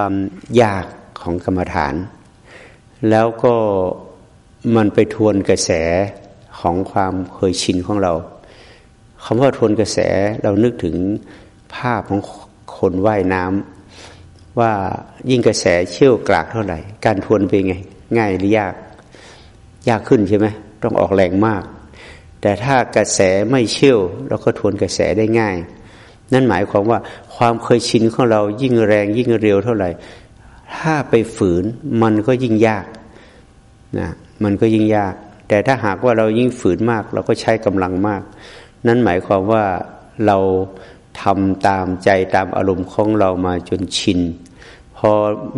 ความยากของกรรมฐาน แล้วก็มันไปทวนกระแสของความเคยชินของเราคำว่าทวนกระแสเรานึกถึงภาพของคนว่ายน้ำว่ายิ่งกระแสเชี่ยวกรากเท่าไหร่ การทวนเป็นไง ง่ายหรือยาก ยากขึ้นใช่ไหมต้องออกแรงมาก แต่ถ้ากระแสไม่เชี่ยวเราก็ทวนกระแสได้ง่าย นั่นหมายความว่าความเคยชินของเรายิ่งแรงยิ่งเร็วเท่าไหร่ ถ้าไปฝืนมันก็ยิ่งยากนะมันก็ยิ่งยาก แต่ถ้าหากว่าเรายิ่งฝืนมาก เราก็ใช้กำลังมาก นั่นหมายความว่าเราทำตามใจตามอารมณ์ของเรามาจนชิน พอ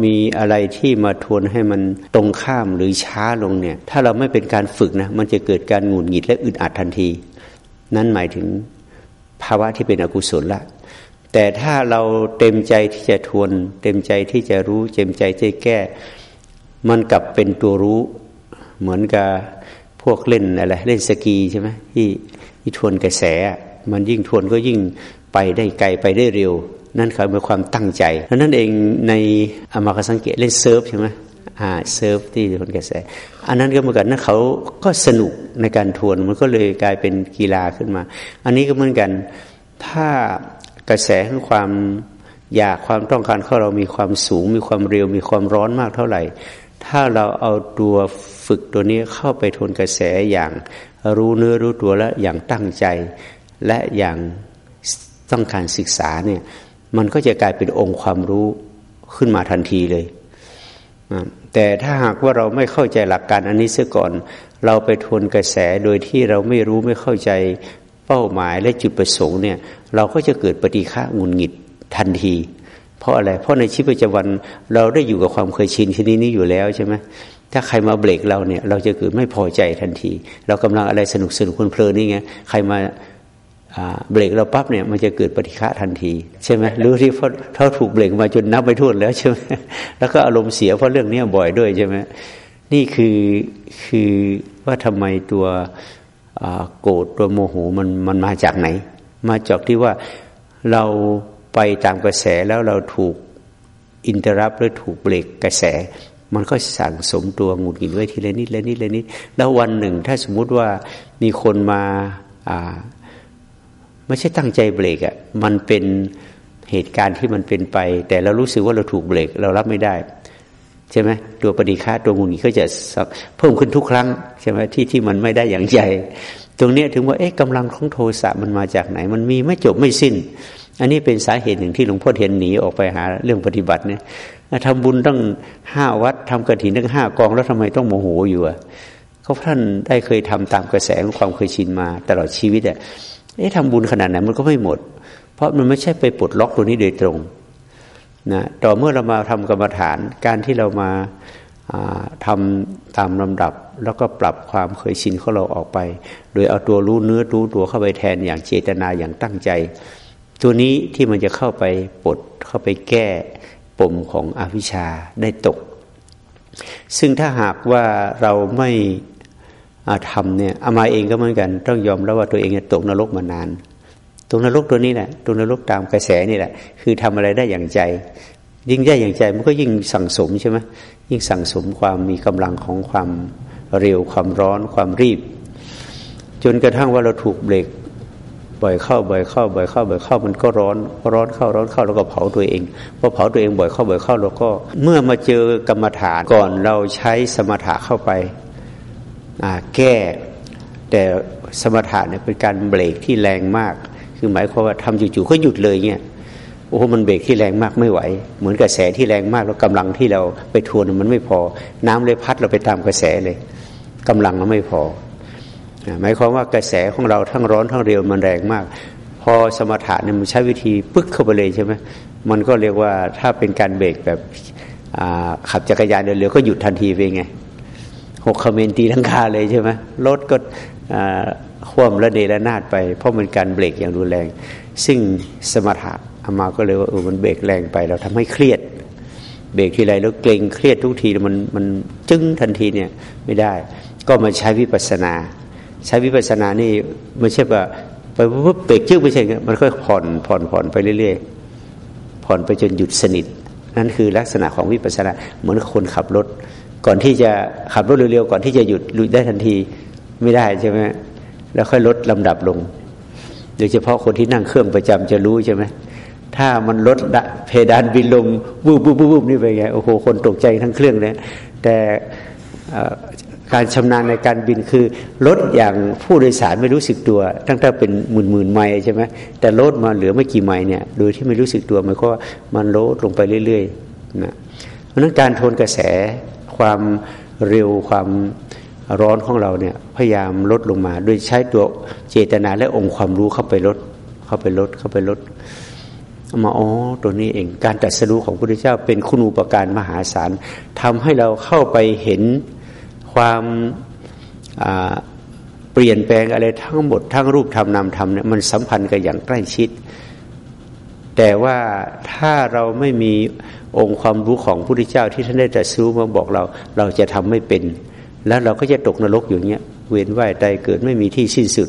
มีอะไรที่มาทวนให้มันตรงข้ามหรือช้าลงเนี่ย ถ้าเราไม่เป็นการฝึกนะ มันจะเกิดการหงุดหงิดและอึดอัดทันที นั่นหมายถึง ภาวะที่เป็นอกุศลละ แต่ถ้าเราเต็มใจที่จะทวน เต็มใจที่จะรู้ เต็มใจที่แก้ มันกลับเป็นตัวรู้ เหมือนกับพวกเล่นอะไรเล่นสกีใช่ไหมที่ที่ทวนกระแส มันยิ่งทวนก็ยิ่งไปได้ไกลไปได้เร็ว นั่นคือเป็นความตั้งใจเพราะนั้นเองในอามาคสังเกตเล่นเซิร์ฟใช่ไหม เซิร์ฟที่ทวนกระแส อันนั้นก็เหมือนกันนะเขาก็สนุกในการทวนมันก็เลยกลายเป็นกีฬาขึ้นมา อันนี้ก็เหมือนกัน ถ้ากระแสของความอยากความต้องการของเรามีความสูง มีความเร็ว มีความร้อนมากเท่าไหร่ ถ้าเราเอาตัวฝึกตัวนี้เข้าไปทวนกระแสอย่างรู้เนื้อรู้ตัวและอย่างตั้งใจ และอย่างต้องการศึกษาเนี่ยมันก็จะกลายเป็นองค์ความรู้ขึ้นมาทันทีเลย แต่ถ้าหากว่าเราไม่เข้าใจหลักการอันนี้เสียก่อน เราไปทวนกระแสโดยที่เราไม่รู้ไม่เข้าใจเป้าหมายและจุดประสงค์เนี่ย เราก็จะเกิดปฏิฆะงุนหงิดทันที เพราะอะไร เพราะในชีวิตประจำวันเราได้อยู่กับความเคยชินชนิดนี้อยู่แล้วใช่ไหมถ้าใครมาเบรกเราเนี่ย เราจะเกิดไม่พอใจทันที เรากำลังอะไรสนุกสนุกเพลินนี่ไงใครมา เบรกเราปั๊บเนี่ยมันจะเกิดปฏิฆะทันที ใช่ไหมรู้ที่เพราะเขาถูกเบรกมาจนนับไม่ถ้วนแล้วใช่ไหมแล้วก็อารมณ์เสียเพราะเรื่องนี้บ่อยด้วยใช่ไหมนี่คือคือว่าทำไมตัวโกรธตัวโมโหมันมันมาจากไหน มาจากที่ว่าเราไปตามกระแสแล้วเราถูก interrupt หรือถูกเบรกกระแส มันก็สั่งสมตัวหงุดหงิดไว้ทีละนิดละนิดละนิดแล้ววันหนึ่ง ถ้าสมมุติว่ามีคนมาอ่า ไม่ใช่ตั้งใจเบรกอะ่ะมันเป็นเหตุการณ์ที่มันเป็นไป แต่เรารู้สึกว่าเราถูกเบรกเรารับไม่ได้ ใช่ไหมตัวปฏิฆาตัวงูนี้ก็จะเพิ่มขึ้นทุกครั้งใช่ไหมที่ที่มันไม่ได้อย่างใจตรงนี้ถึงว่าเอ๊ะกำลังของโทสะมันมาจากไหน มันมีไม่จบไม่สิ้น อันนี้เป็นสาเหตุหนึ่งที่หลวงพ่อเทียนหนีออกไปหาเรื่องปฏิบัติเนี่ยทำบุญต้องห้าวัดทำกระถินตั้งห้ากองแล้วทำไมต้องโมโหอยู่อะเขาท่านได้เคยทำตามกระแสของความเคยชินมาตลอดชีวิตอะ เอ๊ะทำบุญขนาดไหนมันก็ไม่หมด เพราะมันไม่ใช่ไปปลดล็อกตัวนี้โดยตรงนะต่อเมื่อเรามาทำกรรมฐานการที่เรามาทำตามลำดับ แล้วก็ปรับความเคยชินของเราออกไป โดยเอาตัวรู้เนื้อรู้ตัวเข้าไปแทนอย่างเจตนาอย่างตั้งใจ ตัวนี้ที่มันจะเข้าไปปลดเข้าไปแก้ปมของอวิชชาได้ตก ซึ่งถ้าหากว่าเราไม่ ทำเนี่ยอามาเองก็เหมือนกัน ต้องยอมแล้วว่าตัวเองตกนรกมานานตกนรกตัวนี้แหละตกนรกตามกระแสนี่แหละ คือทำอะไรได้อย่างใจ ยิ่งได้อย่างใจมันก็ยิ่งสั่งสมใช่ไหมยิ่งสั่งสมความมีกำลังของความเร็วความร้อนความรีบ จนกระทั่งว่าเราถูกเบรกบ่อยเข้าบ่อยเข้าบ่อยเข้าบ่อยเข้ามันก็ร้อนร้อนเข้าร้อนเข้าแล้วก็เผาตัวเองพอเผาตัวเองบ่อยเข้าบ่อยเข้าเราก็ เมื่อมาเจอกรรมฐานก่อนเราใช้สมถะเข้าไป แก้แต่สมถะเนี่ยเป็นการเบรกที่แรงมาก คือหมายความว่าทำจู่ๆก็หยุดเลยเงี้ยโอ้โหมันเบรกที่แรงมากไม่ไหว เหมือนกระแสที่แรงมากแล้วกำลังที่เราไปทวนมันไม่พอ น้ำเลยพัดเราไปตามกระแสเลยกำลังเราไม่พอหมายความว่ากระแสของเราทั้งร้อนทั้งเร็วมันแรงมาก พอสมถะเนี่ยมันใช้วิธีปึ๊กเข้าไปเลยใช่ไหมมันก็เรียกว่าถ้าเป็นการเบรกแบบขับจักรยานเร็วๆก็หยุดทันทีไปไง หกคอมเมนตีลังคาเลยใช่ไหมรถก็คว่ำและเดระนาดไป เพราะมันการเบรกอย่างรุนแรง ซึ่งสมถะอามาก็เลยว่าเออมันเบรกแรงไป เราทำให้เครียด เบรกทีไรแล้วเกรงเครียดทุกทีมันมันจึ้งทันทีเนี่ยไม่ได้ ก็มาใช้วิปัสสนา ใช้วิปัสสนานี่ไม่ใช่ว่าไปปุ๊บเบรกจึ้งไม่ใช่มันก็ผ่อนผ่อนผ่อนไปเรื่อยๆผ่อนไปจนหยุดสนิทนั่นคือลักษณะของวิปัสสนาเหมือนคนขับรถ ก่อนที่จะขับรถเร็วๆก่อนที่จะหยุดหยุดได้ทันทีไม่ได้ใช่ไหมแล้วค่อยลดลำดับลง โดยเฉพาะคนที่นั่งเครื่องประจำจะรู้ใช่ไหมถ้ามันลดเพดานบินลงวูบวูบวูบนี่ไปไงโอ้โหคนตกใจทั้งเครื่องเลยแต่การชำนาญในการบินคือลดอย่างผู้โดยสารไม่รู้สึกตัว ตั้งแต่เป็นหมื่นหมื่นไมล์ใช่ไหมแต่ลดมาเหลือไม่กี่ไมล์เนี่ยโดยที่ไม่รู้สึกตัวมันก็มันลดลงไปเรื่อยๆนะเพราะนั้นการทนกระแส ความเร็วความร้อนของเราเนี่ยพยายามลดลงมา โดยใช้ตัวเจตนาและองค์ความรู้เข้าไปลด เข้าไปลดเข้าไปลดมาอ๋อตัวนี้เองการตัดสรู้ของพระพุทธเจ้าเป็นคุณูปการมหาศาลทำให้เราเข้าไปเห็นความเปลี่ยนแปลงอะไรทั้งหมดทั้งรูปธรรมนามธรรมเนี่ยมันสัมพันธ์กันอย่างใกล้ชิด แต่ว่าถ้าเราไม่มีองค์ความรู้ของพระพุทธเจ้าที่ท่านได้ตรัสรู้มาบอกเรา เราจะทำไม่เป็น แล้วเราก็จะตกนรกอยู่เงี้ยเวียนว่ายตายเกิดไม่มีที่สิ้นสุด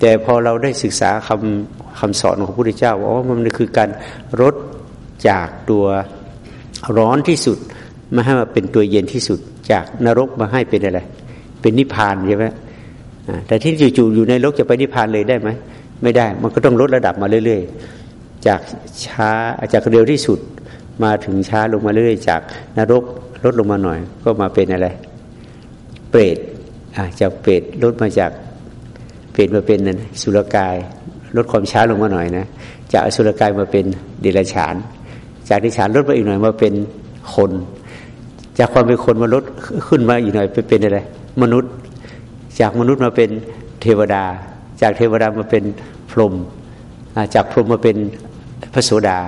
แต่พอเราได้ศึกษาคำคำสอนของพระพุทธเจ้าว่ามันคือการลดจากตัวร้อนที่สุดมาให้มาเป็นตัวเย็นที่สุด จากนรกมาให้เป็นอะไร เป็นนิพพานใช่ไหมแต่ที่จู่ๆอยู่ในนรกจะไปนิพพานเลยได้ไหมไม่ได้ มันก็ต้องลดระดับมาเรื่อย ๆ จากช้าจากเร็วที่สุดมาถึงช้าลงมาเรื่อยจากนรกลดลงมาหน่อย ก็มาเป็นอะไร เปรตจากเปรตลดมาจากเปรตมาเป็นนั้นสุรกาย ลดความช้าลงมาหน่อยนะจากสุรกายมาเป็นเดรัจฉาน จากเดรัจฉานลดไปอีกหน่อยมาเป็นคน จากความเป็นคนมนุษย์ขึ้นมาอีกหน่อยไปเป็นอะไร มนุษย์ จากมนุษย์มาเป็นเทวดา จากเทวดามาเป็นพรหมจากพรหมมาเป็น พระโสดา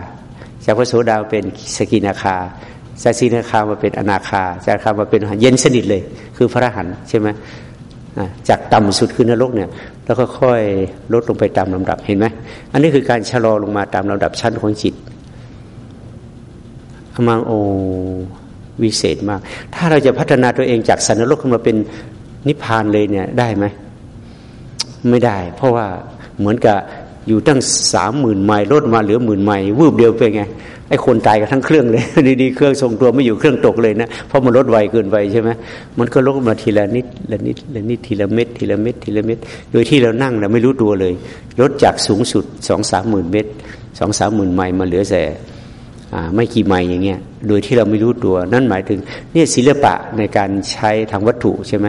จากพระโสดาเป็นสกินาคาจากสกินาคามาเป็นอนาคาจากคามาเป็นเย็นสนิทเลย คือพระหันใช่ไหมจากต่ำสุดคือนรกเนี่ย แล้วก็ค่อยลดลงไปตามลำดับเห็นไหมอันนี้คือการชะลอลงมาตามลำดับชั้นของจิตมังโอวิเศษมาก ถ้าเราจะพัฒนาตัวเองจากสันนรกขึ้นมาเป็นนิพพานเลยเนี่ยได้ไหม ไม่ได้ เพราะว่าเหมือนกับ อยู่ตั้งสามหมื่นไมล์ลดมาเหลือหมื่นไมล์วูบเดียวเป็นไงไอ้คนตายกับทั้งเครื่องเลยดีๆเครื่องทรงตัวไม่อยู่เครื่องตกเลยนะเพราะมันลดไวเกินไปใช่ไหมมันก็ลดมาทีละนิดละนิดละนิดทีละเม็ดทีละเม็ดทีละเม็ดโดยที่เรานั่งเราไม่รู้ตัวเลย ลดจากสูงสุดสองสามหมื่นเม็ดสองสามหมื่นไมล์มาเหลือแต่ไม่กี่ไม้อย่างเงี้ยโดยที่เราไม่รู้ตัว นั่นหมายถึงเนี่ยศิลปะในการใช้ทางวัตถุใช่ไหม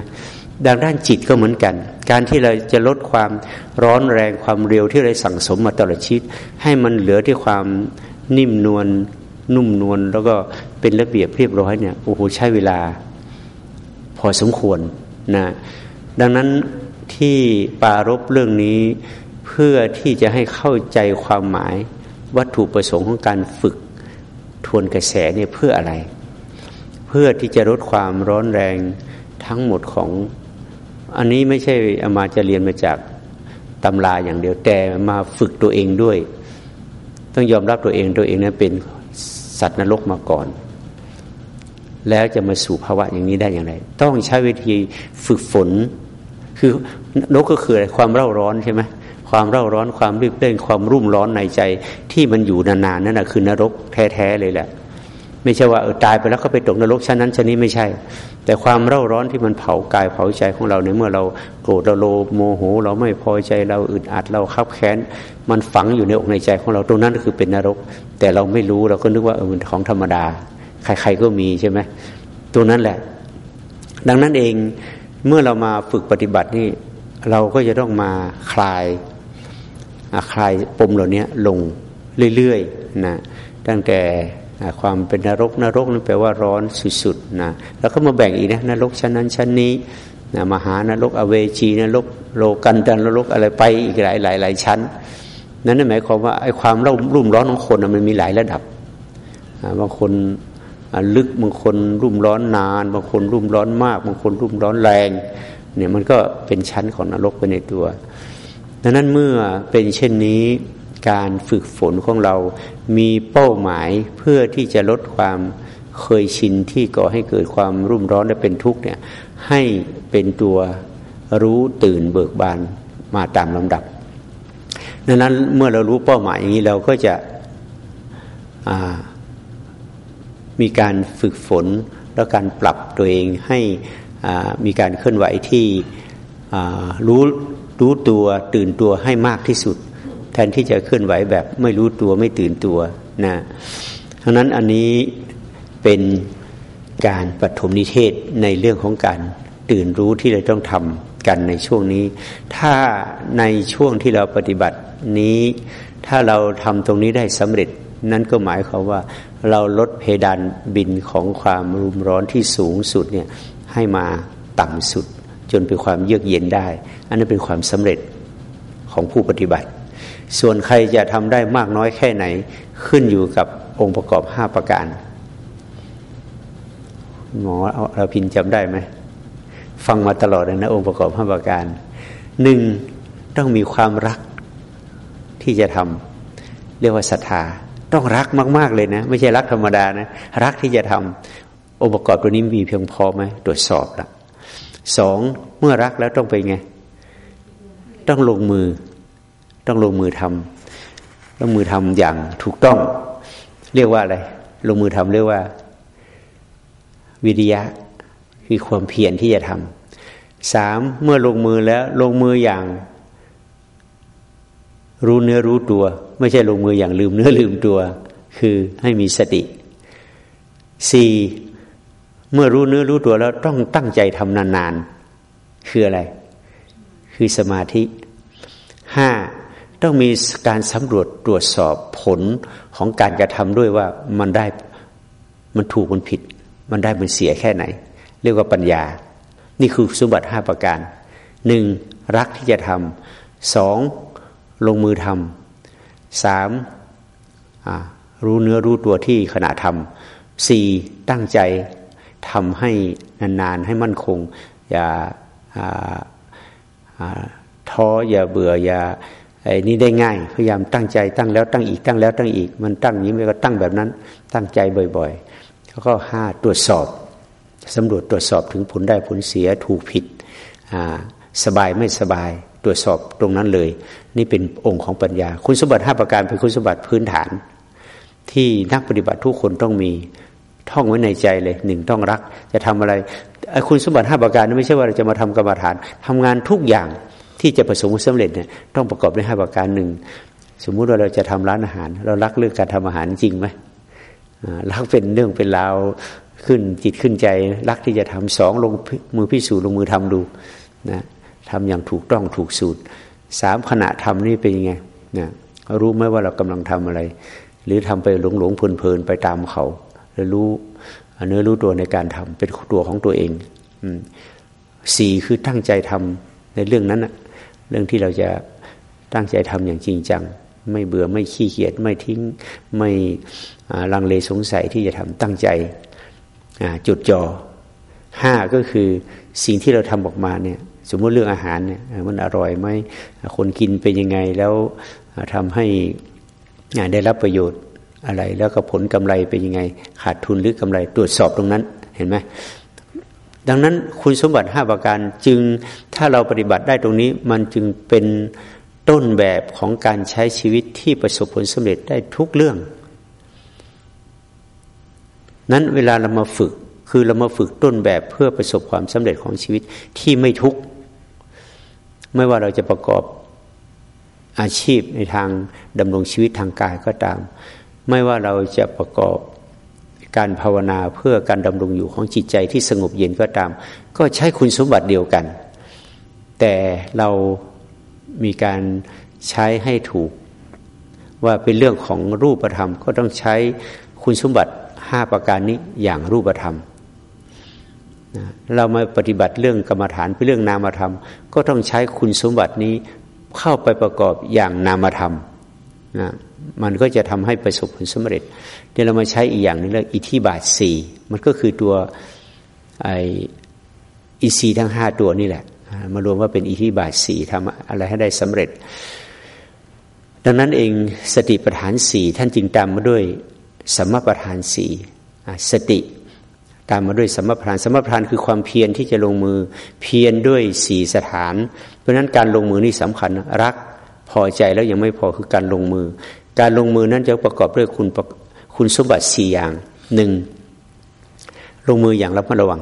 ดังด้านจิตก็เหมือนกัน การที่เราจะลดความร้อนแรงความเร็วที่เราสั่งสมมาตลอดชีวิตให้มันเหลือที่ความนิ่มนวลนุ่มนวลแล้วก็เป็นระเบียบเรียบร้อยเนี่ยโอ้โหใช้เวลาพอสมควรนะดังนั้นที่ปารบเรื่องนี้เพื่อที่จะให้เข้าใจความหมายวัตถุประสงค์ของการฝึกทวนกระแสเนี่ยเพื่ออะไร เพื่อที่จะลดความร้อนแรงทั้งหมดของ อันนี้ไม่ใช่อามาจะเรียนมาจากตำราอย่างเดียวแต่มาฝึกตัวเองด้วย ต้องยอมรับตัวเองตัวเองนั้นเป็นสัตว์นรกมาก่อน แล้วจะมาสู่ภาวะอย่างนี้ได้อย่างไร ต้องใช้วิธีฝึกฝน คือนกก็คืออะไรความเร่าร้อนใช่ไหมความเร่าร้อนความรีบเร่งความรุ่มร้อนในใจที่มันอยู่นานๆนั่นแหะคือนรกแท้ๆเลยแหละ ไม่ใช่ว่าเออตายไปแล้วก็ไปตกนรกชั้นนั้นชั้นนี้ไม่ใช่ แต่ความเร่าร้อนที่มันเผากายเผาใจของเราในเมื่อเราโกรธเราโลโมโห เราไม่พอใจเราอึดอัดเราขับแค้นมันฝังอยู่ในอกในใจของเราตรงนั้นก็คือเป็นนรก แต่เราไม่รู้เราก็นึกว่าเออมันของธรรมดา ใครๆก็มีใช่ไหมตรงนั้นแหละ ดังนั้นเองเมื่อเรามาฝึกปฏิบัตินี่เราก็จะต้องมาคลายคลายปมเหล่านี้ลงเรื่อยๆนะตั้งแต่ ความเป็นนรกนรกนั่นแปลว่าร้อนสุดๆนะแล้วก็มาแบ่งอีกนะนรกชั้นนั้นชั้นนี้นะมหานรกอเวจีนรกโลกันดันนรกอะไรไปอีกหลายหลายหลายชั้น นั้นหมายความว่าไอ้ความร่รุ่มร้อนของคนมันมีหลายระดับบางคนลึกบางคนรุ่มร้อนนาน บางคนรุ่มร้อนมาก บางคนรุ่มร้อนแรงเนี่ยมันก็เป็นชั้นของนรกไปในตัวดังนั้นเมื่อเป็นเช่นนี้ การฝึกฝนของเรา มีเป้าหมายเพื่อที่จะลดความเคยชินที่ก่อให้เกิดความรุ่มร้อนและเป็นทุกข์เนี่ยให้เป็นตัวรู้ตื่นเบิกบานมาตามลำดับดังนั้นเมื่อเรารู้เป้าหมายอย่างนี้เราก็จะมีการฝึกฝนแล้วการปรับตัวเองให้มีการเคลื่อนไหวที่รู้รู้ตัวตื่นตัวให้มากที่สุด ทนที่จะเคลื่อนไหวแบบไม่รู้ตัวไม่ตื่นตัวนะทั้งนั้นอันนี้เป็นการปฐมนิเทศในเรื่องของการตื่นรู้ที่เราต้องทำกันในช่วงนี้ ถ้าในช่วงที่เราปฏิบัตินี้ ถ้าเราทำตรงนี้ได้สำเร็จ นั่นก็หมายความว่า เราลดเพดานบินของความรุมร้อนที่สูงสุดเนี่ยให้มาต่ำสุด จนเป็นความเยือกเย็นได้ อันนั้นเป็นความสำเร็จของผู้ปฏิบัติ ส่วนใครจะทำได้มากน้อยแค่ไหน ขึ้นอยู่กับองค์ประกอบห้าประการ หมอเราพินจำได้ไหม ฟังมาตลอดเลยนะ องค์ประกอบห้าประการหนึ่งต้องมีความรักที่จะทำเรียกว่าศรัทธา ต้องรักมาก ๆ เลยนะ ไม่ใช่รักธรรมดานะ รักที่จะทำองค์ประกอบตัวนี้มีเพียงพอไหมตรวจสอบละสองเมื่อรักแล้วต้องไปไง ต้องลงมือ ต้องลงมือทำลงมือทำอย่างถูกต้อง เรียกว่าอะไร ลงมือทำเรียกว่า วิริยะคือความเพียรที่จะทำสามเมื่อลงมือแล้วลงมืออย่าง รู้เนื้อรู้ตัว ไม่ใช่ลงมืออย่างลืมเนื้อลืมตัว คือให้มีสติสี่เมื่อรู้เนื้อรู้ตัวแล้วต้องตั้งใจทำนานๆ คืออะไร คือสมาธิ ต้องมีการสำรวจตรวจสอบผลของการกระทำด้วยว่ามันได้มันถูกมันผิด มันได้มันเสียแค่ไหน เรียกว่าปัญญา นี่คือสมบัติห้าประการหนึ่งรักที่จะทำสองลงมือทำสามรู้เนื้อรู้ตัวที่ขณะทำสี่ตั้งใจทำให้นานๆ ให้มั่นคง อย่าท้ออย่าเบื่ออย่า ไอ้นี่ได้ง่าย พยายามตั้งใจตั้งแล้วตั้งอีกตั้งแล้วตั้งอีก มันตั้งนี้มันก็ตั้งแบบนั้น ตั้งใจบ่อยๆแล้วก็ห้าตรวจสอบสำรวจตรวจสอบถึงผลได้ผลเสียถูกผิดสบายไม่สบายตรวจสอบตรงนั้นเลย นี่เป็นองค์ของปัญญา คุณสมบัติห้าประการเป็นคุณสมบัติพื้นฐาน ที่นักปฏิบัติทุกคนต้องมีท่องไว้ในใจเลยหนึ่งต้องรัก จะทำอะไรคุณสมบัติห้าประการไม่ใช่ว่าเราจะมาทำกรรมฐานทำงานทุกอย่าง ที่จะประสบความสำเร็จเนี่ยต้องประกอบด้วยห้าประการหนึ่งสมมุติว่าเราจะทำร้านอาหาร เรารักเรื่องการทำอาหารจริงไหมรักเป็นเรื่องเป็นราวขึ้นจิตขึ้นใจ รักที่จะทำสองลงมือพิสูจน์ลงมือทำดูนะทำอย่างถูกต้องถูกสูตรสามขณะทำนี่เป็นยังไงนะรู้ไหมว่าเรากำลังทำอะไร หรือทำไปหลงหลงเพลินเพลินไปตามเขาแล้วรู้เนื้อรู้ตัวในการทำเป็นตัวของตัวเองสี่คือตั้งใจทำในเรื่องนั้นนะ เรื่องที่เราจะตั้งใจทำอย่างจริงจัง ไม่เบื่อไม่ขี้เกียจไม่ทิ้ง ไม่ลังเลสงสัยที่จะทำตั้งใจจุดจอห้าก็คือสิ่งที่เราทำออกมาเนี่ยสมมติเรื่องอาหารเนี่ยมันอร่อยไหมคนกินเป็นยังไงแล้วทำให้ได้รับประโยชน์อะไร แล้วก็ผลกำไรเป็นยังไง ขาดทุนหรือกำไรตรวจสอบตรงนั้นเห็นไหม ดังนั้นคุณสมบัติห้าประการจึงถ้าเราปฏิบัติได้ตรงนี้ มันจึงเป็นต้นแบบของการใช้ชีวิตที่ประสบผลสำเร็จได้ทุกเรื่อง นั้นเวลาเรามาฝึกคือเรามาฝึกต้นแบบเพื่อประสบความสำเร็จของชีวิตที่ไม่ทุกข์ไม่ว่าเราจะประกอบอาชีพในทางดำรงชีวิตทางกายก็ตาม ไม่ว่าเราจะประกอบ การภาวนาเพื่อการดำรงอยู่ของจิตใจที่สงบเย็นก็ตาม ก็ใช้คุณสมบัติเดียวกัน แต่เรามีการใช้ให้ถูก ว่าเป็นเรื่องของรูปธรรม ก็ต้องใช้คุณสมบัติห้าประการนี้อย่างรูปธรรมเรามาปฏิบัติเรื่องกรรมฐานเป็นเรื่องนามธรรม ก็ต้องใช้คุณสมบัตินี้เข้าไปประกอบอย่างนามธรรมนะ มันก็จะทำให้ประสบผลสำเร็จเดี๋ยวเรามาใช้อีกอย่างนึงเรียกอิทธิบาทสี่มันก็คือตัวไออีซีทั้งห้าตัวนี่แหละ มารวมว่าเป็นอิทธิบาทสี่ทำอะไรให้ได้สำเร็จ ดังนั้นเองสติปัฏฐานสี่ท่านจึงตามมาด้วยสมปัฏฐานสี่สติตามมาด้วยสมปัฏฐานสมปัฏฐานคือความเพียรที่จะลงมือเพียรด้วยสี่สถาน เพราะนั้นการลงมือนี่สำคัญรักพอใจแล้วยังไม่พอคือการลงมือ การลงมือนั้นจะประกอบด้วยคุณคุณสมบัติสี่อย่างหนึ่งลงมืออย่างระมัดระวัง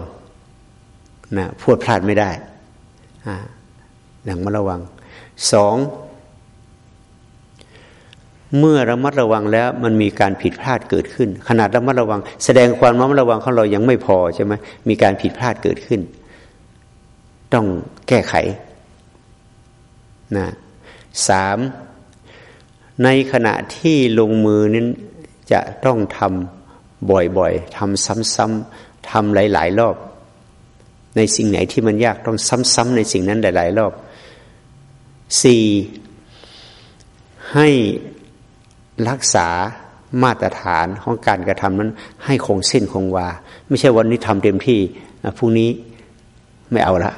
นะพูดพลาดไม่ได้อย่างระมัดระวังสองเมื่อระมัดระวังแล้วมันมีการผิดพลาดเกิดขึ้น ขนาดระมัดระวัง แสดงความระมัดระวังของเรายังไม่พอใช่ไหมมีการผิดพลาดเกิดขึ้น ต้องแก้ไขนะสาม ในขณะที่ลงมือนั้นจะต้องทำบ่อยๆทำซ้ำๆทำหลาย ๆ รอบ ในสิ่งไหนที่มันยากต้องซ้ำๆในสิ่งนั้นหลาย ๆ รอบสี่ให้รักษามาตรฐานของการกระทำนั้น ให้คงเส้นคงวา ไม่ใช่วันนี้ทำเต็มที่พรุ่งนี้ไม่เอาละ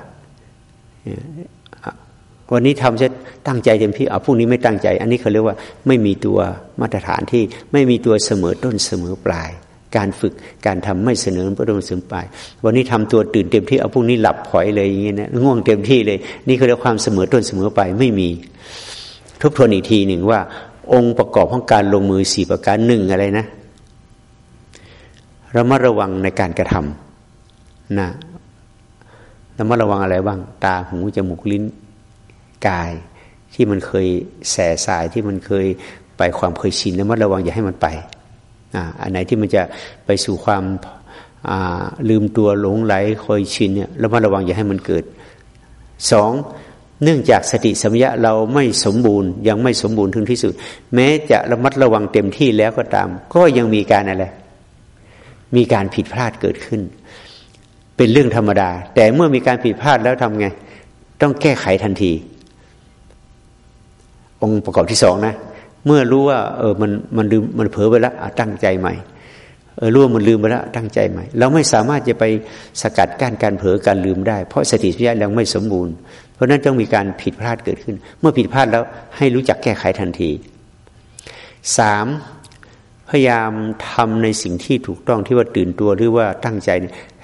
วันนี้ทำจะตั้งใจเต็มที่เอาพรุ่งนี้ไม่ตั้งใจ อันนี้เขาเรียกว่าไม่มีตัวมาตรฐานที่ไม่มีตัวเสมอต้นเสมอปลาย การฝึกการทำไม่เสนอต้นเสมอปลาย วันนี้ทำตัวตื่นเต็มที่เอาพรุ่งนี้หลับผอยเลยอย่างเงี้ยนะง่วงเต็มที่เลย นี่เขาเรียกความเสมอต้นเสมอปลายไม่มี ทบทวนอีกทีหนึ่งว่า องค์ประกอบของการลงมือสี่ประการหนึ่งอะไรนะระมัดระวังในการกระทำนะระมัดระวังอะไรบ้าง ตาหูจมูกลิ้น กายที่มันเคยแสสายที่มันเคยไปความเคยชินแล้วมัดระวังอย่าให้มันไปอันไหนที่มันจะไปสู่ความลืมตัวหลงไหลเคยชินเนี่ยแล้วมัดระวังอย่าให้มันเกิดสองเนื่องจากสติสัมยาเราไม่สมบูรณ์ ยังไม่สมบูรณ์ถึงที่สุด แม้จะระมัดระวังเต็มที่แล้วก็ตาม ก็ยังมีการอะไร มีการผิดพลาดเกิดขึ้น เป็นเรื่องธรรมดา แต่เมื่อมีการผิดพลาดแล้วทำไง ต้องแก้ไขทันที องค์ประกอบที่สองนะ เมื่อรู้ว่าเออมันมันลืมมันเผลอไปแล้วตั้งใจใหม่เออรู้ว่ามันลืมไปแล้วตั้งใจใหม่ เราไม่สามารถจะไปสกัดกั้นการเผลอการลืมได้ เพราะสติสัมปชัญญะยังไม่สมบูรณ์ เพราะนั้นต้องมีการผิดพลาดเกิดขึ้น เมื่อผิดพลาดแล้วให้รู้จักแก้ไขทันทีสามพยายามทำในสิ่งที่ถูกต้องที่ว่าตื่นตัวหรือว่าตั้งใจ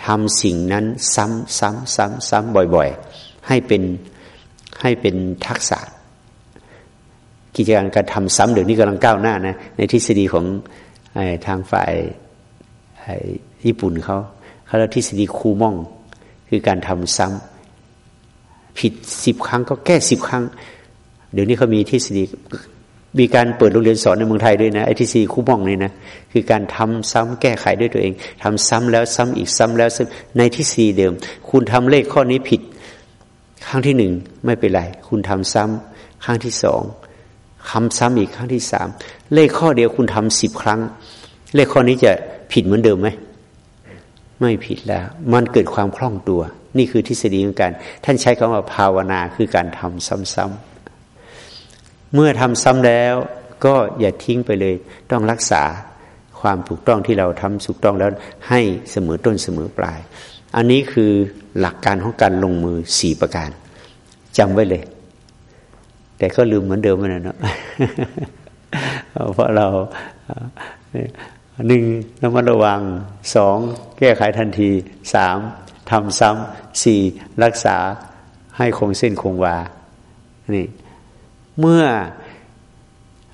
ทำสิ่งนั้นซ้ำซ้ำซ้ำซ้ำบ่อย ๆ ให้เป็นให้เป็นทักษะ กิจการการทำซ้ำเดี๋ยวนี้กำลังก้าวหน้านะในทฤษฎีของทางฝ่ายญี่ปุ่นเขาเขาเรียกทฤษฎีคูม่อง คือการทำซ้ำผิดสิบครั้งก็แก้สิบครั้ง เดี๋ยวนี้เขามีทฤษฎีมีการเปิดโรงเรียนสอนในเมืองไทยด้วยนะไอ้ทฤษฎีคูม่องนี่นะคือการทำซ้ำแก้ไขด้วยตัวเองทำซ้ำแล้วซ้ำอีกซ้ำแล้วซ้ำในทฤษฎีเดิม คุณทำเลขข้อนี้ผิด ครั้งที่หนึ่งไม่เป็นไร คุณทำซ้ำครั้งที่สอง คำซ้ำอีกครั้งที่สามเลขข้อเดียวคุณทำสิบครั้ง เลขข้อนี้จะผิดเหมือนเดิมไหมไม่ผิดแล้ว มันเกิดความคล่องตัว นี่คือทฤษฎีของการท่านใช้คำว่าภาวนาคือการทำซ้ำๆเมื่อทำซ้ำแล้ว ก็อย่าทิ้งไปเลย ต้องรักษาความถูกต้องที่เราทำถูกต้องแล้วให้เสมอต้นเสมอปลาย อันนี้คือหลักการของการลงมือสี่ประการจำไว้เลย แต่ก็ลืมเหมือนเดิมนะเนาะเพราะเราหนึ่งระมัดระวังสองแก้ไขทันทีสามทำซ้ำสี่รักษาให้คงเส้นคงวา นี่ เมื่อ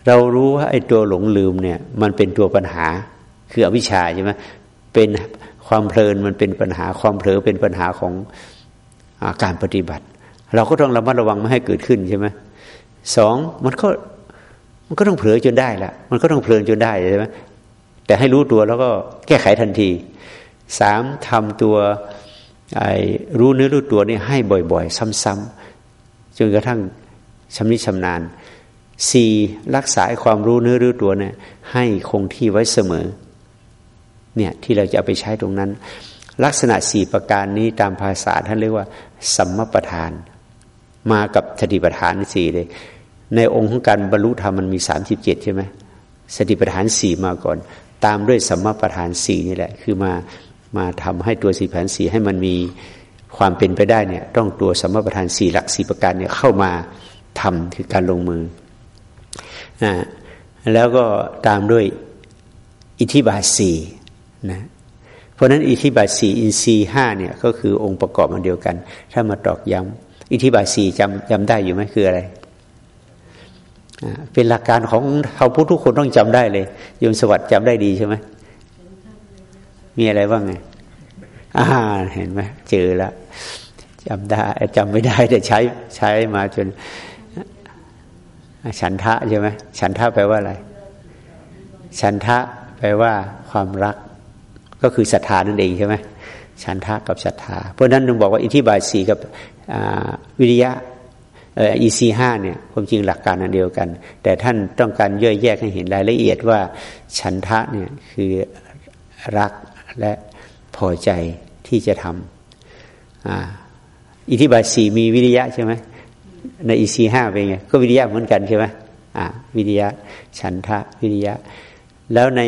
เรารู้ว่าไอ้ตัวหลงลืมเนี่ย มันเป็นตัวปัญหา คืออวิชชาใช่ไหมเป็นความเพลินมันเป็นปัญหาความเผลอเป็นปัญหาของอาการปฏิบัติ เราก็ต้องระมัดระวังไม่ให้เกิดขึ้นใช่ไหม สองมันก็มันก็ต้องเผลอจนได้ละมันก็ต้องเพลินจนได้ใช่ไหมแต่ให้รู้ตัวแล้วก็แก้ไขทันทีสามทำตัวไอ้รู้เนื้อรู้ตัวนี่ให้บ่อย ๆ ซ้ำๆจนกระทั่งชำนิชำนาญสี่รักษาความรู้เนื้อรู้ตัวเนี่ย ให้คงที่ไว้เสมอ เนี่ยที่เราจะเอาไปใช้ตรงนั้น ลักษณะสี่ประการนี้ตามภาษาท่านเรียกว่า สัมมประธาน มากับสติปัฏฐานสี่เลย ในองค์ของการบรรลุธรรมมันมีสามสิบเจ็ดใช่ไหมสติปัฏฐานสี่มาก่อน ตามด้วยสัมมาปัฏฐานสี่นี่แหละ คือมามาทำให้ตัวสติปัฏฐานสี่ให้มันมีความเป็นไปได้เนี่ย ต้องตัวสัมมาปัฏฐานสี่หลักสี่ประการเนี่ยเข้ามาทำคือการลงมือนะแล้วก็ตามด้วยอิทธิบาทสี่นะเพราะนั้นอิทธิบาทสี่อินทรีห้าเนี่ยก็คือองค์ประกอบมันเดียวกัน ถ้ามาตอกย้ำ อิทธิบาทสี่จำจำได้อยู่ไหมคืออะไรเป็นหลักการของเขาพุทธทุกคนต้องจำได้เลยโยมสวัสดิ์จำได้ดีใช่ไหมมีอะไรบ้างไงอ่าเห็นไหมเจอแล้วจำได้จำไม่ได้แต่ใช้ใช้มาจน ฉันทะใช่ไหมฉันทะแปลว่าอะไร ฉันทะแปลว่าความรัก ก็คือศรัทธานั่นเองใช่ไหมฉันทะกับศรัทธาเพราะนั้นต้องบอกว่าอิทธิบาทสีกับ วิริยะเออีซีห้าเนี่ยความจริงหลักการอันเดียวกัน แต่ท่านต้องการย่อยแยกให้เห็นรายละเอียดว่าฉันทะเนี่ยคือรักและพอใจที่จะทำอิทธิบาทสี่มีวิริยะใช่ไหมในอินทรีย์ห้าเป็นไงก็วิริยะเหมือนกันใช่ไหมอะวิริยะ ฉันทะวิริยะ แล้วใน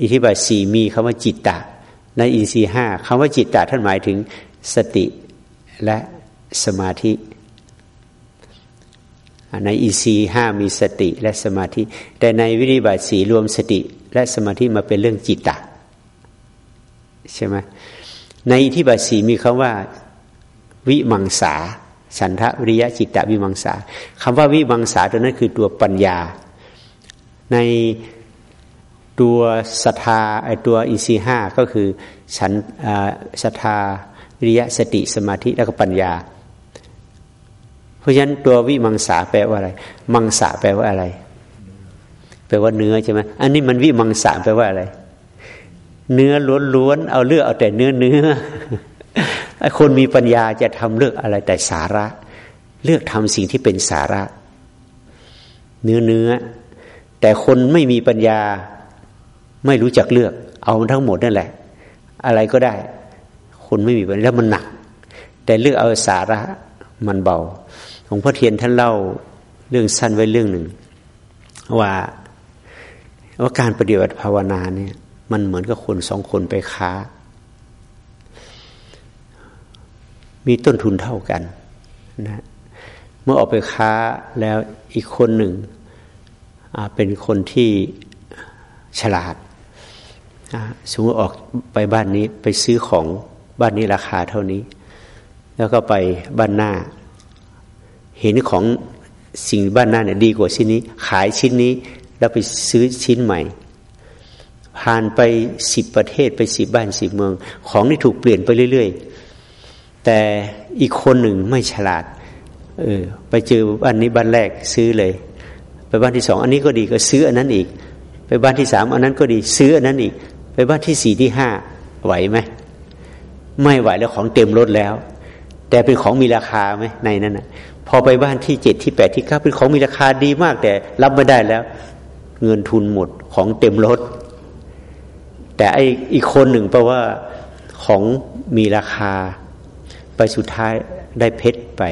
อิทธิบาทสี่มีคำว่าจิตตะ ในอินทรีย์ห้าคำว่าจิตตะท่านหมายถึงสติและ สมาธิ ในอินทรีย์ห้ามีสติและสมาธิ แต่ในอิทธิบาทสี่รวมสติ และสมาธิมาเป็นเรื่องจิตตะใช่ไหมในอิทธิบาทสี่มีคำว่า วิมังสาฉันทะวิริยะจิตตะวิมังสาคำว่าวิมังสาตัวนั้นคือตัวปัญญา ในตัวศรัทธาไอตัวอิซีห้าก็คือฉันศรัทธาวิริยะสติสมาธิแล้วก็ปัญญา เพราะฉะนั้นตัววิมังสาแปลว่าอะไร มังสาแปลว่าอะไร แปลว่าเนื้อใช่ไหมอันนี้มันวิมังสาแปลว่าอะไร เนื้อล้วนๆเอาเลือกเอาแต่เนื้อเนื้อคนมีปัญญาจะทำเลือกอะไรแต่สาระ เลือกทำสิ่งที่เป็นสาระ เนื้อเนื้อ แต่คนไม่มีปัญญาไม่รู้จักเลือก เอาทั้งหมดนั่นแหละ อะไรก็ได้ คนไม่มีปัญญาแล้วมันหนัก แต่เลือกเอาสาระมันเบา ลวงพ่อเทียนท่านเล่าเรื่องสั้นไว้เรื่องหนึ่ง ว่าว่าการปฏิบัติภาวนาเนี่ยมันเหมือนกับคนสองคนไปค้า มีต้นทุนเท่ากันนะเมื่อออกไปค้าแล้วอีกคนหนึ่งเป็นคนที่ฉลาดสมมติออกไปบ้านนี้ไปซื้อของบ้านนี้ราคาเท่านี้ แล้วก็ไปบ้านหน้า เห็นของสิ่งบ้านหน้าเนี่ยดีกว่าชิ้นนี้ ขายชิ้นนี้แล้วไปซื้อชิ้นใหม่ ผ่านไปสิบประเทศไปสิบบ้านสิบเมือง ของนี่ถูกเปลี่ยนไปเรื่อย ๆ แต่อีกคนหนึ่งไม่ฉลาด เออไปเจอบ้านนี้บ้านแรกซื้อเลย ไปบ้านที่สองอันนี้ก็ดีก็ซื้ออันนั้นอีก ไปบ้านที่สามอันนั้นก็ดีซื้ออันนั้นอีก ไปบ้านที่สี่ที่ห้าไหวไหมไม่ไหวแล้วของเต็มรถแล้ว แต่เป็นของมีราคาไหมในนั้นนะ พอไปบ้านที่เจ็ดที่แปดที่เก้าเป็นของมีราคาดีมาก แต่รับไม่ได้แล้ว เงินทุนหมดของเต็มรถ แต่ไออีกคนหนึ่งเพราะว่าของมีราคา ไปสุดท้ายได้เพชรไป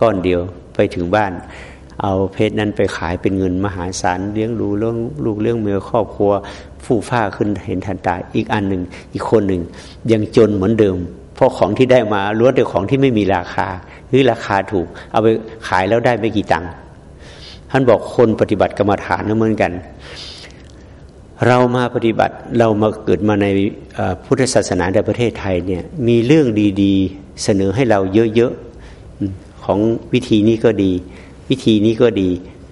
ก้อนเดียวไปถึงบ้าน เอาเพชรนั้นไปขายเป็นเงินมหาศาลเลี้ยงลูเรื่องลูกเลี้ยงเมียครอบครัวฟู่ฟ้าขึ้นเห็นทันตาอีกอันหนึ่งอีกคนหนึ่งยังจนเหมือนเดิม เพราะของที่ได้มาล้วนแต่ของที่ไม่มีราคา หรือราคาถูก เอาไปขายแล้วได้ไม่กี่ตังค์ท่านบอกคนปฏิบัติกรรมฐานเหมือนกัน เรามาปฏิบัติเรามาเกิดมาในพุทธศาสนาในประเทศไทยเนี่ยมีเรื่องดีๆเสนอให้เราเยอะๆของวิธีนี้ก็ดี วิธีนี้ก็ดี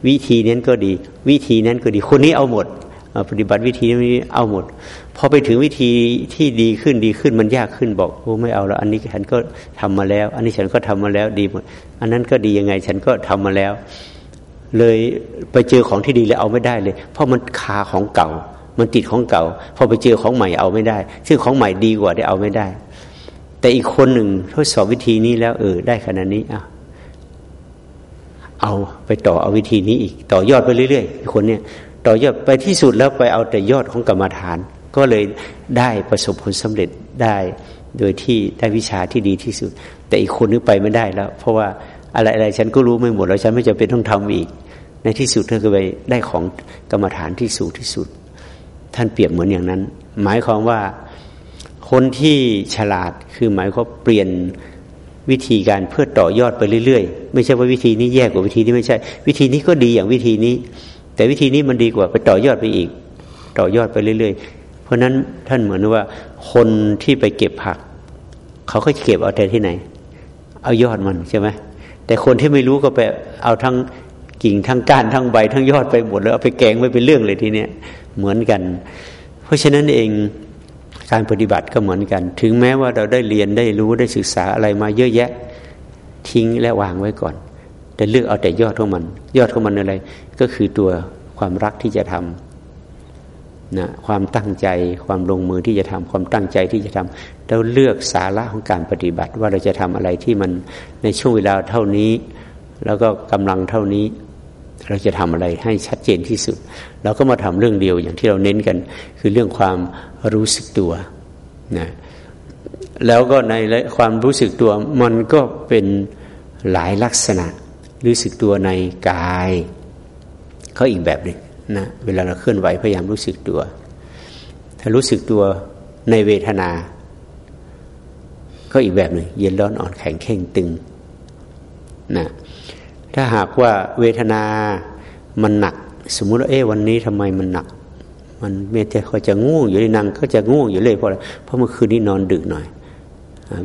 วิธีนั้นก็ดี วิธีนั้นก็ดี คนนี้เอาหมด ปฏิบัติวิธีนี้เอาหมดพอไปถึงวิธีที่ดีขึ้นดีขึ้นมันยากขึ้นบอกโอ้ไม่เอาแล้วอันนี้ฉันก็ทำมาแล้ว อันนี้ฉันก็ทำมาแล้วดีหมด อันนั้นก็ดียังไง ฉันก็ทำมาแล้ว เลยไปเจอของที่ดีแล้วเอาไม่ได้เลย เพราะมันคาของเก่า มันติดของเก่า พอไปเจอของใหม่เอาไม่ได้ ซึ่งของใหม่ดีกว่าได้เอาไม่ได้ แต่อีกคนหนึ่งทดสอบวิธีนี้แล้วเออได้ขนาดนี้อะเอาไปต่อเอาวิธีนี้อีกต่อยอดไปเรื่อยๆคนเนี้ย ต่อยอดไปที่สุดแล้วไปเอาแต่ยอดของกรรมฐาน ก็เลยได้ประสบผลสำเร็จได้ โดยที่ได้วิชาที่ดีที่สุด แต่อีกคนนึงไปไม่ได้แล้ว เพราะว่าอะไรอะไรฉันก็รู้ไม่หมดแล้วฉันไม่จำเป็นต้องทำอีก ในที่สุดเธอก็ไปได้ของกรรมฐานที่สูงที่สุด ท่านเปรียบเหมือนอย่างนั้น หมายความว่าคนที่ฉลาดคือหมายความเปลี่ยนวิธีการเพื่อต่อยอดไปเรื่อยๆ ไม่ใช่ว่าวิธีนี้แย่กว่าวิธีนี้ไม่ใช่ วิธีนี้ก็ดีอย่างวิธีนี้ แต่วิธีนี้มันดีกว่าไปต่อยอดไปอีก ต่อยอดไปเรื่อย ๆ เพราะนั้นท่านเหมือนว่า คนที่ไปเก็บผัก เขาก็เก็บเอาแต่ที่ไหน เอายอดมันใช่ไหมแต่คนที่ไม่รู้ก็ไปเอาทั้งกิ่งทั้งก้านทั้งใบทั้งยอดไปหมดแล้วเอาไปแกงไว้เป็นเรื่องเลยทีเนี้ยเหมือนกัน เพราะฉะนั้นเองการปฏิบัติก็เหมือนกัน ถึงแม้ว่าเราได้เรียนได้รู้ได้ศึกษาอะไรมาเยอะแยะ ทิ้งและวางไว้ก่อน แต่เลือกเอาแต่ยอดของมัน ยอดของมันอะไร ก็คือตัวความรักที่จะทำนะความตั้งใจความลงมือที่จะทำความตั้งใจที่จะทำเราเลือกสาระของการปฏิบัติ ว่าเราจะทำอะไรที่มันในช่วงเวลาเท่านี้ แล้วก็กำลังเท่านี้ เราจะทำอะไรให้ชัดเจนที่สุด เราก็มาทำเรื่องเดียวอย่างที่เราเน้นกัน คือเรื่องความรู้สึกตัวนะแล้วก็ในความรู้สึกตัวมันก็เป็นหลายลักษณะ รู้สึกตัวในกายเขาอีกแบบหนึ่งนะเวลาเราเคลื่อนไหวพยายามรู้สึกตัว ถ้ารู้สึกตัวในเวทนา ก็อีกแบบหนึ่งเย็นร้อนอ่อนแข็งเข่งตึงนะถ้าหากว่าเวทนามันหนัก สมมุติว่าเอ๊ะวันนี้ทำไมมันหนัก มันเมื่อจะเขาจะง่วงอยู่ในนังก็จะง่วงอยู่เลยเพราะอะไรเพราะเมื่อคืนนี้นอนดึกหน่อย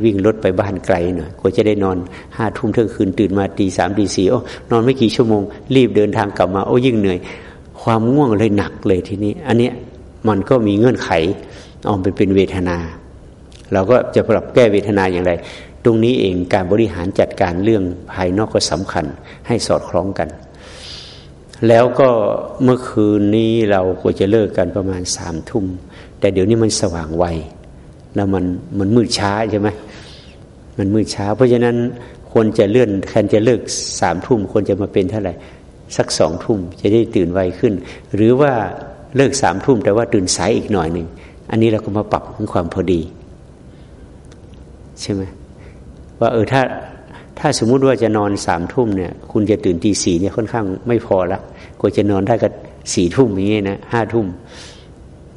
วิ่งรถไปบ้านไกลหน่อยกว่าจะได้นอนห้าทุ่มเที่ยงคืนตื่นมาตีสามตีสี่โอ้นอนไม่กี่ชั่วโมง รีบเดินทางกลับมา โอ้ยิ่งเหนื่อย ความง่วงเลยหนักเลยทีนี้ อันเนี้ยมันก็มีเงื่อนไขเอาไปเป็นเวทนา เราก็จะปรับแก้เวทนาอย่างไร ตรงนี้เองการบริหารจัดการเรื่องภายนอกก็สำคัญให้สอดคล้องกัน แล้วก็เมื่อคืนนี้เราควรจะเลิกกันประมาณสามทุ่มแต่เดี๋ยวนี้มันสว่างไว แล้วมันมันมืดช้าใช่ไหมมันมืดช้า เพราะฉะนั้นควรจะเลื่อนแทนจะเลิกสามทุ่มควรจะมาเป็นเท่าไหร่สักสองทุ่มจะได้ตื่นไวขึ้น หรือว่าเลิกสามทุ่มแต่ว่าตื่นสายอีกหน่อยหนึ่งอันนี้เราก็มาปรับความพอดี ใช่ไหมว่าเออถ้าถ้าสมมุติว่าจะนอนสามทุ่มเนี่ย คุณจะตื่นตีสี่เนี่ยค่อนข้างไม่พอละกว่าจะนอนได้ก็สี่ทุ่มอย่างเงี้ยนะห้าทุ่ม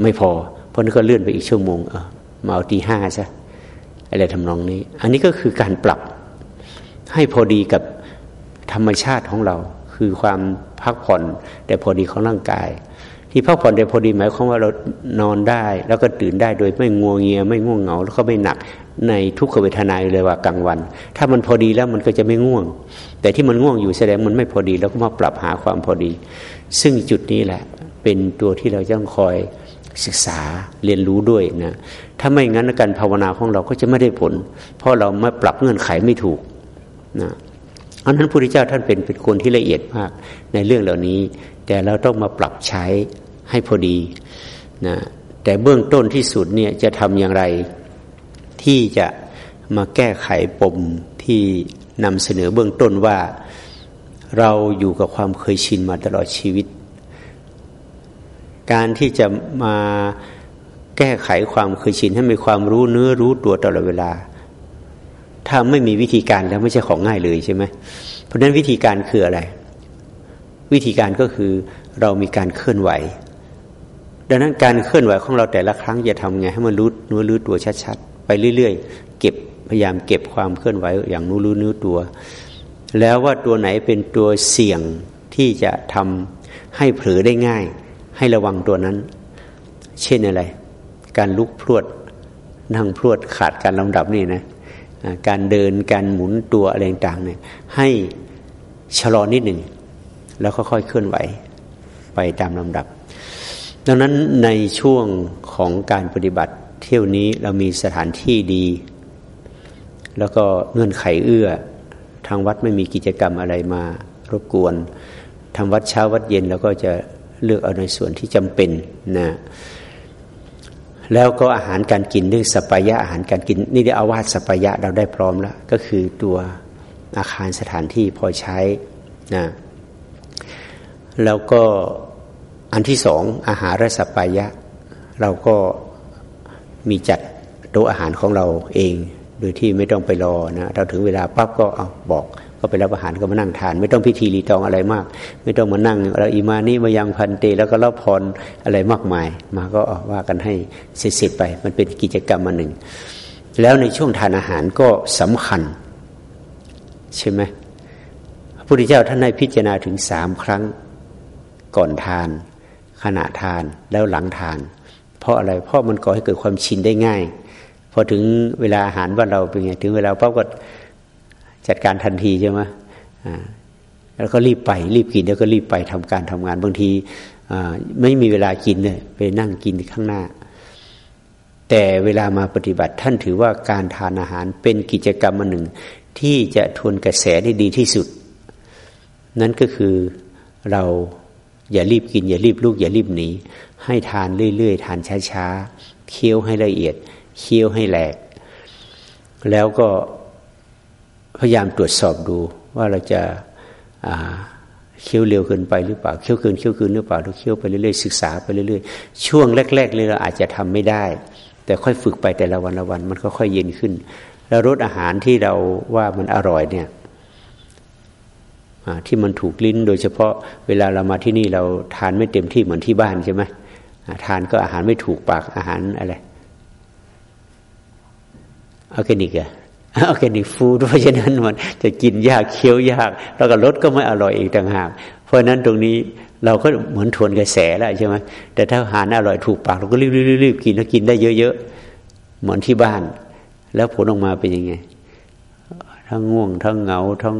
ไม่พอเพราะนั้นก็เลื่อนไปอีกชั่วโมงเออ มาเอาตีห้าซะอะไรทำนองนี้ อันนี้ก็คือการปรับให้พอดีกับธรรมชาติของเรา คือความพักผ่อนแต่พอดีของร่างกาย ที่พักผ่อนแต่พอดีหมายความว่าเรานอนได้ แล้วก็ตื่นได้โดยไม่งัวงเงีย ไม่ง่วงเหงา แล้วก็ไม่หนักในทุกขเวทนาเลยว่ากลางวัน ถ้ามันพอดีแล้วมันก็จะไม่ง่วง แต่ที่มันง่วงอยู่แสดงมันไม่พอดี แล้วก็มาปรับหาความพอดี ซึ่งจุดนี้แหละ เป็นตัวที่เราต้องคอยศึกษาเรียนรู้ด้วยนะ ถ้าไม่งั้นการภาวนาของเราก็จะไม่ได้ผล เพราะเราไม่ปรับเงื่อนไขไม่ถูกนะอันนั้นพระพุทธเจ้าท่านเป็นเป็นคนที่ละเอียดมากในเรื่องเหล่านี้ แต่เราต้องมาปรับใช้ให้พอดีนะแต่เบื้องต้นที่สุดเนี่ยจะทำอย่างไร ที่จะมาแก้ไขปมที่นำเสนอเบื้องต้นว่าเราอยู่กับความเคยชินมาตลอดชีวิต การที่จะมา แก้ไขความเคยชินให้มีความรู้เนื้อรู้ตัวตลอดเวลา ถ้าไม่มีวิธีการแล้วไม่ใช่ของง่ายเลยใช่ไหมเพราะฉะนั้นวิธีการคืออะไร วิธีการก็คือเรามีการเคลื่อนไหว ดังนั้นการเคลื่อนไหวของเราแต่ละครั้งจะทำไงให้มันรู้เนื้อรู้ตัวชัดๆไปเรื่อยๆ เก็บพยายามเก็บความเคลื่อนไหวอย่างนู้รู้เนื้อตัว แล้วว่าตัวไหนเป็นตัวเสี่ยงที่จะทำให้เผลอได้ง่าย ให้ระวังตัวนั้น เช่นอะไร การลุกพรวดนั่งพรวดขาดการลำดับนี่นะการเดินการหมุนตัวอะไรต่างเนี่ยให้ชะลอนิดหนึ่ง แล้วค่อยๆเคลื่อนไหวไปตามลำดับ ดังนั้นในช่วงของการปฏิบัติเที่ยวนี้เรามีสถานที่ดี แล้วก็เงื่อนไขเอื้อ ทางวัดไม่มีกิจกรรมอะไรมารบกวนทางวัดเช้าวัดเย็นเราก็จะเลือกเอาในส่วนที่จำเป็นนะ แล้วก็อาหารการกินเรื่องสปายะอาหารการกิน นี่ได้อาวาสสปายะเราได้พร้อมแล้ว ก็คือตัวอาคารสถานที่พอใช้นะแล้วก็อันที่สองอาหารและสปายะ เราก็มีจัดโต๊ะอาหารของเราเอง โดยที่ไม่ต้องไปรอนะเราถึงเวลาปั๊บก็เอาบอก ก็ไปรับอาหารก็มานั่งทาน ไม่ต้องพิธีรีตองอะไรมาก ไม่ต้องมานั่งเราอิมานี่มายังพันเต แล้วก็รับพรอะไรมากมาย มาก็ว่ากันให้เสร็จไป มันเป็นกิจกรรมมาหนึ่ง แล้วในช่วงทานอาหารก็สำคัญ ใช่ไหมพระพุทธเจ้าท่านให้พิจารณาถึงสามครั้งก่อนทาน ขณะทานแล้วหลังทาน เพราะอะไรเพราะมันก่อให้เกิดความชินได้ง่าย พอถึงเวลาอาหารบ้านเราเป็นไงถึงเวลาปั๊บก็ จัดการทันทีใช่ไหมแล้วก็รีบไป รีบกินแล้วก็รีบไปทำการทำงานบางทีไม่มีเวลากินเลยไปนั่งกินข้างหน้า แต่เวลามาปฏิบัติท่านถือว่าการทานอาหารเป็นกิจกรรมอันหนึ่ง ที่จะทวนกระแสได้ดีที่สุด นั่นก็คือเราอย่ารีบกิน อย่ารีบลูกอย่ารีบหนีให้ทานเรื่อยๆ ทานช้าๆเคี้ยวให้ละเอียด เคี้ยวให้แหลก แล้วก็ พยายามตรวจสอบดูว่าเราจะเคี้ยวเร็วเกินไปหรือเปล่าเคี้ยวเกินเคี้ยวเกินหรือเปล่าเราเคี้ยวไปเรื่อยๆศึกษาไปเรื่อยๆช่วงแรกๆเลยเราอาจจะทำไม่ได้ แต่ค่อยฝึกไปแต่ละวันละวัน มันก็ค่อยเย็นขึ้น แล้วรสอาหารที่เราว่ามันอร่อยเนี่ยที่มันถูกลิ้นโดยเฉพาะเวลาเรามาที่นี่เราทานไม่เต็มที่เหมือนที่บ้านใช่ไหมทานก็อาหารไม่ถูกปากอาหารอะไรออร์แกนิกอะ ออร์แกนิกฟู้ดเพราะฉะนั้นมันจะกินยากเคี้ยวยาก แล้วก็รสก็ไม่อร่อยอีกต่างหาก เพราะนั้นตรงนี้เราก็เหมือนทวนกระแสแล้วใช่ไหมแต่ถ้าอาหารอร่อยถูกปากเราก็รีบๆกินแล้วกินได้เยอะๆเหมือนที่บ้าน แล้วผลออกมาเป็นยังไง ทั้งง่วงทั้งเหงาทั้ง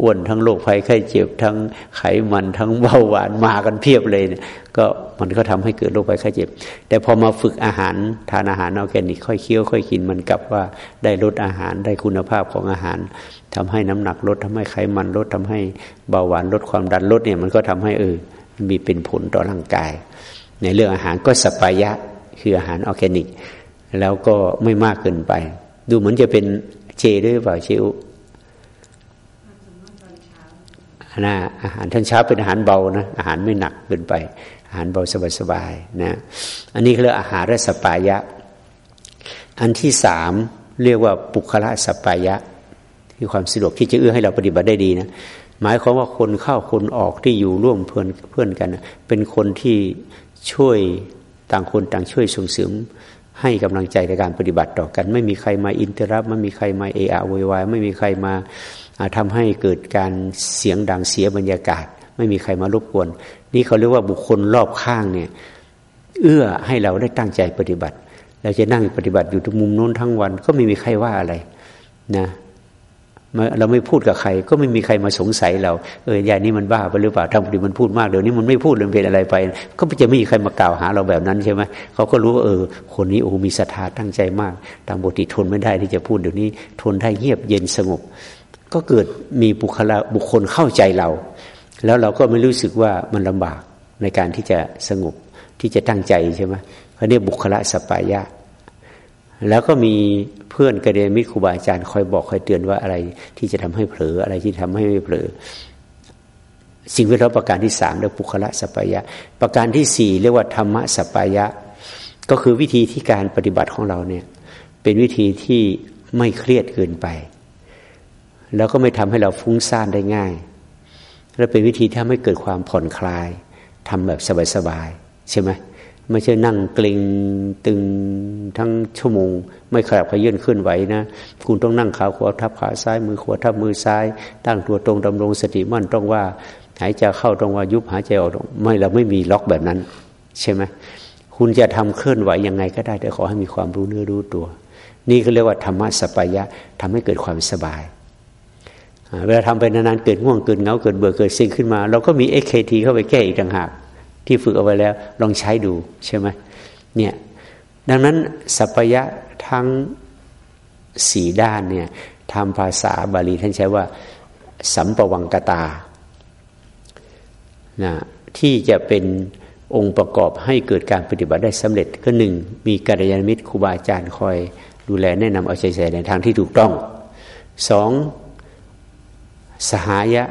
อ้วนทั้งโรคภัยไข้เจ็บทั้งไขมันทั้งเบาหวานมากันเพียบเลยเนี่ยก็มันก็ทำให้เกิดโรคภัยไข้เจ็บ แต่พอมาฝึกอาหารทานอาหารออร์แกนิกค่อยเคี้ยวค่อยกินมันกลับว่าได้ลดอาหารได้คุณภาพของอาหารทำให้น้ำหนักลดทำให้ไขมันลดทำให้เบาหวานลดความดันลดเนี่ยมันก็ทำให้เออมีเป็นผลต่อร่างกาย ในเรื่องอาหารก็สัปปายะคืออาหารออร์แกนิก แล้วก็ไม่มากเกินไป ดูเหมือนจะเป็นเจด้วยเปล่าเชอุ นะอาหารท่านเช้าเป็นอาหารเบานะอาหารไม่หนักเกินไป อาหารเบาสบายๆนะอันนี้เรียกอาหารสปายะ อันที่สามเรียกว่าปุคละสปายะคือความสะดวกที่จะเอื้อให้เราปฏิบัติได้ดีนะหมายความว่าคนเข้าคนออกที่อยู่ร่วมเพื่อนเพื่อนกันนะเป็นคนที่ช่วยต่างคนต่างช่วยส่งเสริมให้กำลังใจในการปฏิบัติต่อกัน ไม่มีใครมาอินเตอร์รับไม่มีใครมาเอะอะโวยวายไม่มีใครมา ทำให้เกิดการเสียงดังเสียบรรยากาศ ไม่มีใครมารบกวน นี่เขาเรียกว่าบุคคลรอบข้างเนี่ยเอื้อให้เราได้ตั้งใจปฏิบัติ เราจะนั่งปฏิบัติอยู่ทุกมุมโน้นทั้งวัน ก็ไม่มีใครว่าอะไรนะเราไม่พูดกับใคร ก็ไม่มีใครมาสงสัยเราเออยายนี้มันบ้าไปหรือเปล่าทำดีมันพูดมากเดี๋ยวนี้มันไม่พูดเรื่องเป็นอะไรไป ก็จะไม่มีใครมากล่าวหาเราแบบนั้นใช่ไหมเขาก็รู้ว่าเออ คนนี้โอ้มีศรัทธาตั้งใจมาก ตามบทติทนไม่ได้ที่จะพูดเดี๋ยวนี้ ทนได้เงียบเย็นสงบ ก็เกิดมีบุคลาบุคคลเข้าใจเรา แล้วเราก็ไม่รู้สึกว่ามันลำบากในการที่จะสงบที่จะตั้งใจใช่ไหมเขาเรียกบุคละสปายะ แล้วก็มีเพื่อนกระเดมิตรครูบาอาจารย์คอยบอกคอยเตือนว่าอะไรที่จะทำให้เผลออะไรที่ทำให้ไม่เผลอสิ่งวิรประการที่สามเรียกบุคละสปายะ ประการที่สี่เรียกว่าธรรมะสปายะ ก็คือวิธีที่การปฏิบัติของเราเนี่ยเป็นวิธีที่ไม่เครียดเกินไป แล้วก็ไม่ทำให้เราฟุ้งซ่านได้ง่าย และเป็นวิธีที่ทำให้เกิดความผ่อนคลายทำแบบสบายๆใช่ไหมไม่ใช่นั่งเกรงตึงทั้งชั่วโมง ไม่ขยับขยื่นเคลื่อนไหวนะคุณต้องนั่งขาขวาทับขาซ้าย มือขวาทับมือซ้าย ตั้งตัวตรงดำรงสติมั่นต้องว่า หายใจเข้าต้องว่ายุบหายใจออกไม่เราไม่มีล็อกแบบนั้น ใช่ไหมคุณจะทำเคลื่อนไหวยังไงก็ได้แต่ขอให้มีความรู้เนื้อรู้ตัว นี่ก็เรียกว่าธรรมะสปายะทำให้เกิดความสบาย เวลาทำไปนานๆเกิดง่วงเกิดเงาเกิดเบื่อเกิดซิงขึ้นมา เราก็มี XKT เข้าไปแก้อีกต่างหาก ที่ฝึกเอาไว้แล้วลองใช้ดูใช่ไหมเนี่ยดังนั้นสัพยะทั้งสี่ด้านเนี่ยทำภาษาบาลีท่านใช้ว่า สัมปวังกตานะที่จะเป็นองค์ประกอบให้เกิดการปฏิบัติได้สำเร็จก็หนึ่งมีกัลยาณมิตรครูบาอาจารย์คอย ดูแลแนะนำเอาใจใส่ในทางที่ถูกต้องสอง สหายะ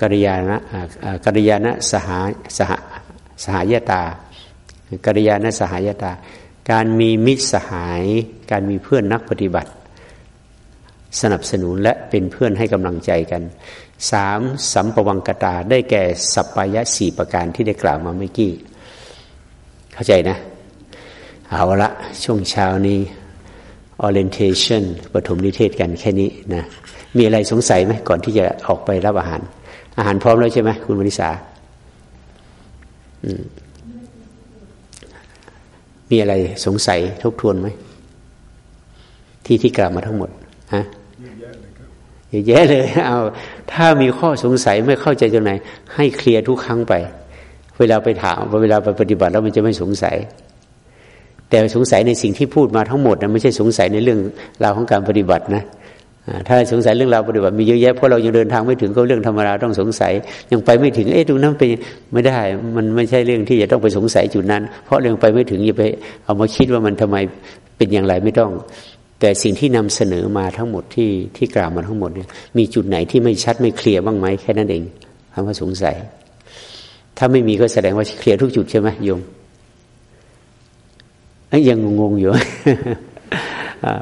กริยานะกริยานะสหาสหสหายตากริยานะสหายตา การมีมิตรสหาย การมีเพื่อนนักปฏิบัติ สนับสนุนและเป็นเพื่อนให้กำลังใจกันสามสัมปวังกตาได้แก่สัปปายะสี่ประการที่ได้กล่าวมาเมื่อกี้ เข้าใจนะ เอาละช่วงเช้านี้ orientation ปฐมนิเทศกันแค่นี้นะ มีอะไรสงสัยไหมก่อนที่จะออกไปรับอาหาร อาหารพร้อมแล้วใช่ไหมคุณมณิสามีอะไรสงสัยทบทวนไหม ที่ที่กล่าวมาทั้งหมดฮะเยอะแยะเลยเอาถ้ามีข้อสงสัยไม่เข้าใจตรงไหน ให้เคลียร์ทุกครั้งไป เวลาไปถามเวลาไปปฏิบัติแล้วมันจะไม่สงสัย แต่สงสัยในสิ่งที่พูดมาทั้งหมดนะไม่ใช่สงสัยในเรื่องราวของการปฏิบัตินะ ถ้าสงสัยเรื่องราวปฏิบัติมีเยอะแยะเพราะเรายังเดินทางไม่ถึงก็เรื่องธรรมดาต้องสงสัย ยังไปไม่ถึงเอ๊ะตรงนั้นไปไม่ได้ มันไม่ใช่เรื่องที่จะต้องไปสงสัยจุดนั้น เพราะเรื่องไปไม่ถึงอย่าไปเอามาคิดว่ามันทำไมเป็นอย่างไรไม่ต้อง แต่สิ่งที่นำเสนอมาทั้งหมดที่ที่กล่าวมาทั้งหมดเนี่ยมีจุดไหนที่ไม่ชัดไม่เคลียร์บ้างไหมแค่นั้นเองคำว่าสงสัย ถ้าไม่มีก็แสดงว่าเคลียร์ทุกจุดใช่ไหมโยมยังงงอยู่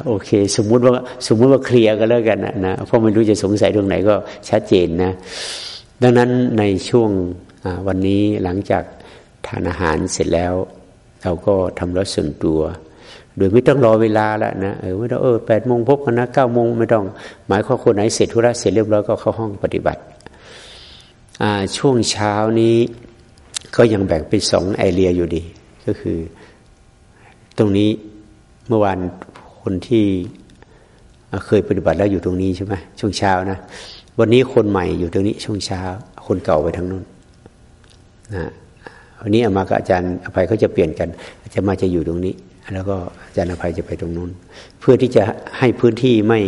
โอเค สมมุติว่าสมมุติว่าเคลียร์กันแล้วกันนะนะเพราะไม่รู้จะสงสัยตรงไหนก็ชัดเจนนะดังนั้นในช่วงวันนี้หลังจากทานอาหารเสร็จแล้ว เราก็ทำรถส่วนตัว โดยไม่ต้องรอเวลาแล้วนะเออไม่ต้องเออแปดโมงพบกันนะเก้าโมงไม่ต้อง หมายความคนไหนเสร็จธุระเสร็จเรียบร้อยก็เข้าห้องปฏิบัติช่วงเช้านี้ก็ยังแบ่งเป็นสองไอเรียอยู่ดี ก็คือ ตรงนี้เมื่อวาน คนที่เคยปฏิบัติแล้วอยู่ตรงนี้ใช่ไหมช่วงเช้านะ วันนี้คนใหม่อยู่ตรงนี้ช่วงเช้า คนเก่าไปทางนู้นนะวันนี้อามากับอาจารย์อภัยเขาจะเปลี่ยนกัน อาจารย์มาจะอยู่ตรงนี้ แล้วก็อาจารย์อภัยจะไปตรงนู้น เพื่อที่จะให้พื้นที่ไม่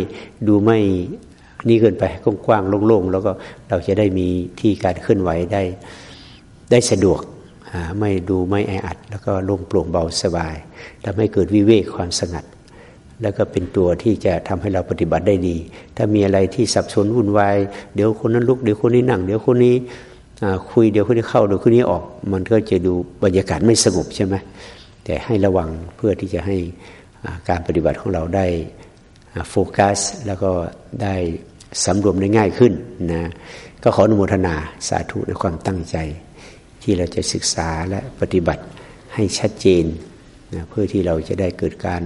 ดูไม่นี่เกินไปกว้างๆโล่งๆแล้วก็เราจะได้มีที่การเคลื่อนไหวได้ได้สะดวกไม่ดูไม่แออัด แล้วก็โล่งโปร่งเบาสบายทำให้เกิดวิเวกความสงัด แล้วก็เป็นตัวที่จะทำให้เราปฏิบัติได้ดี ถ้ามีอะไรที่สับสนวุ่นวายเดี๋ยวคนนั้นลุกเดี๋ยวคนนี้นั่ง เดี๋ยวคนนี้คุยเดี๋ยวคนนี้เข้าเดี๋ยวคนนี้ออก มันก็จะดูบรรยากาศไม่สงบใช่ไหมแต่ให้ระวังเพื่อที่จะให้การปฏิบัติของเราได้โฟกัส แล้วก็ได้สำรวมได้ง่ายขึ้นนะก็ขออนุโมทนาสาธุในความตั้งใจ ที่เราจะศึกษาและปฏิบัติให้ชัดเจนนะเพื่อที่เราจะได้เกิดการ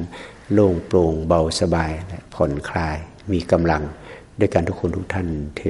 โล่งโปร่งเบาสบายและผ่อนคลายมีกำลังด้วยกันทุกคนทุกท่านเท